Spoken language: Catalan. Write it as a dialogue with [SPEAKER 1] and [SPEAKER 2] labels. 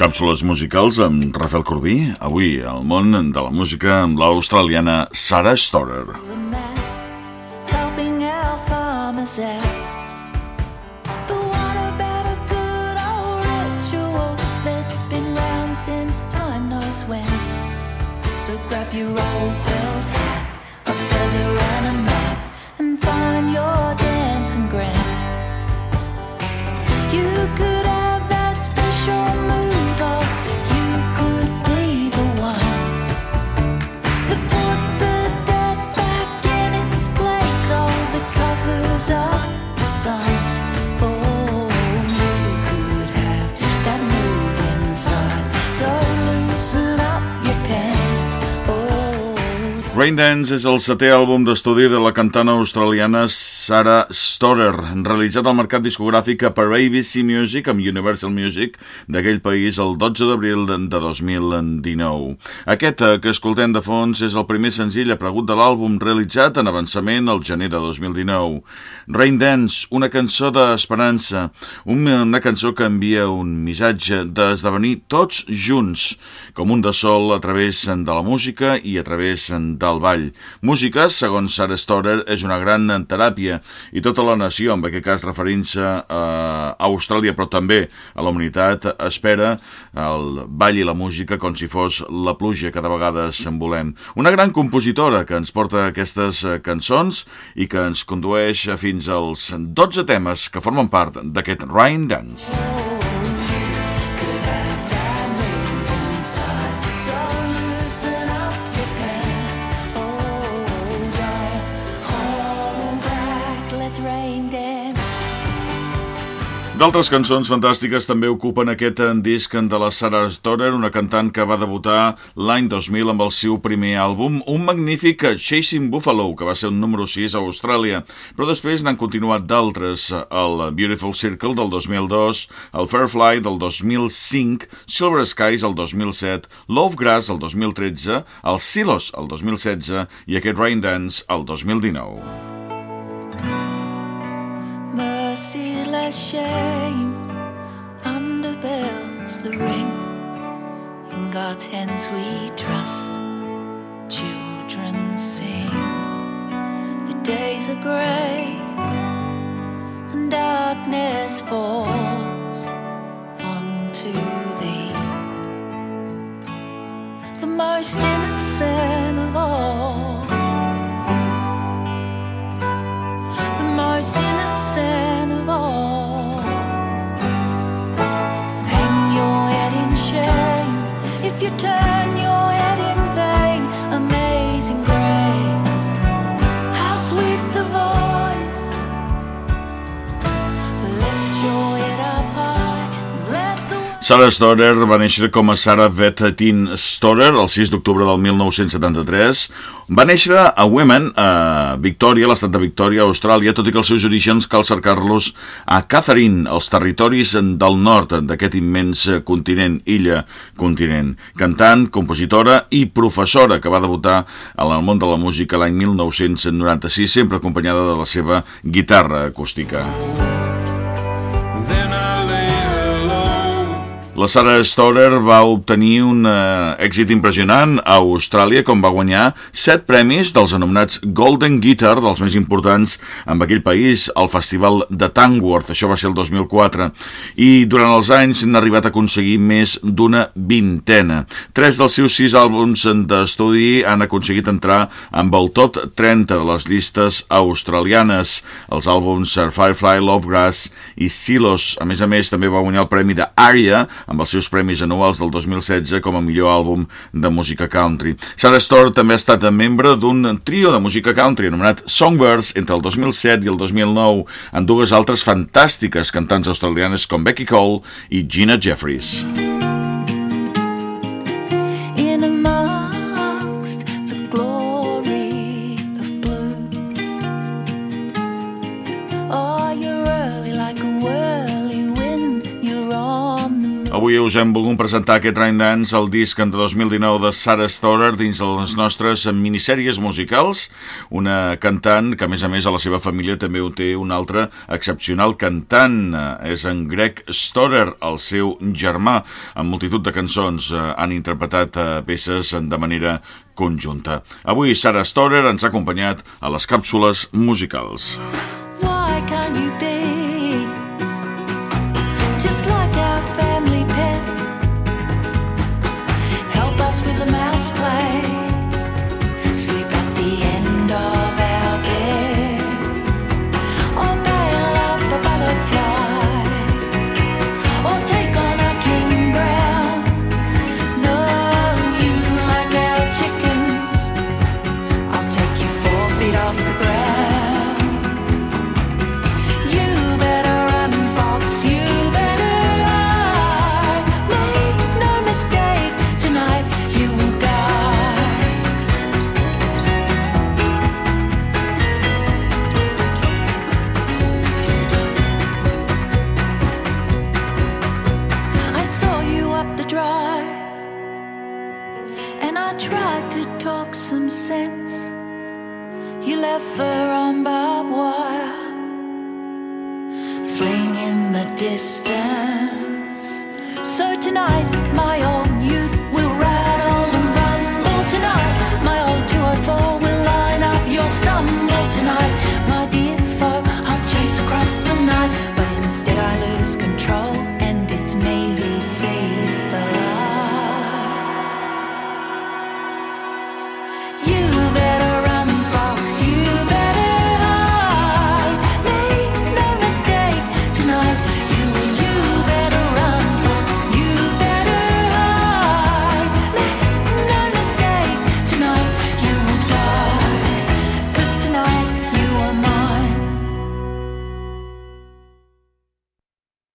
[SPEAKER 1] Càpsules musicals amb Rafael Corbí. Avui al món de la música amb l'australiana Sarah Storer.
[SPEAKER 2] A man helping our farmers the
[SPEAKER 1] Rain Dance és el setè àlbum d'estudi de la cantant australiana Sarah Storer, realitzat al mercat discogràfic per ABC Music amb Universal Music d'aquell país el 12 d'abril de 2019. Aquest eh, que escoltem de fons és el primer senzill apregut de l'àlbum realitzat en avançament al gener de 2019. Rain Dance, una cançó d'esperança, una, cançó que envia un missatge d'esdevenir tots junts, com un de sol a través de la música i a través del ball. Música, segons Sarah Storer, és una gran teràpia i tota la nació, en aquest cas referint-se a Austràlia, però també a la humanitat, espera el ball i la música com si fos la pluja que de vegades volem. Una gran compositora que ens porta aquestes eh, cançons i que ens condueix fins als 12 temes que formen part d'aquest Rain Dance. D'altres cançons fantàstiques també ocupen aquest eh, disc de la Sarah Storer, una cantant que va debutar l'any 2000 amb el seu primer àlbum, un magnífic Chasing Buffalo, que va ser un número 6 a Austràlia, però després n'han continuat d'altres, el Beautiful Circle del 2002, el Fairfly del 2005, Silver Skies el 2007, Love Grass el 2013, el Silos el 2016 i aquest Rain Dance el 2019.
[SPEAKER 2] Shame underbells the ring. In God's hands we trust. Children sing. The days are grey and darkness falls onto thee. The most innocent of all. return.
[SPEAKER 1] Sarah Storer va néixer com a Sarah Vettatin Storer el 6 d'octubre del 1973. Va néixer a Women, a Victòria, l'estat de Victòria, Austràlia, tot i que els seus orígens cal cercar-los a Catherine, als territoris del nord d'aquest immens continent, illa continent. Cantant, compositora i professora que va debutar en el món de la música l'any 1996, sempre acompanyada de la seva guitarra acústica. La Sarah Storer va obtenir un eh, èxit impressionant a Austràlia, com va guanyar set premis dels anomenats Golden Guitar, dels més importants en aquell país, al Festival de Tangworth, això va ser el 2004, i durant els anys n'ha arribat a aconseguir més d'una vintena. Tres dels seus sis àlbums d'estudi han aconseguit entrar amb el top 30 de les llistes australianes, els àlbums Firefly, Lovegrass i Silos. A més a més, també va guanyar el premi de Aria amb els seus premis anuals del 2016 com a millor àlbum de música country. Sarah Storr també ha estat membre d'un trio de música country anomenat Songbirds entre el 2007 i el 2009 amb dues altres fantàstiques cantants australianes com Becky Cole i Gina Jeffries.
[SPEAKER 2] in
[SPEAKER 1] Avui us hem volgut presentar aquest Rain Dance, el disc de 2019 de Sarah Storer dins de les nostres minissèries musicals, una cantant que a més a més a la seva família també ho té un altre excepcional cantant, és en Greg Storer, el seu germà, amb multitud de cançons eh, han interpretat eh, peces de manera conjunta. Avui Sarah Storer ens ha acompanyat a les càpsules musicals.
[SPEAKER 2] Why Left on barbed wire, fling in the distance. So tonight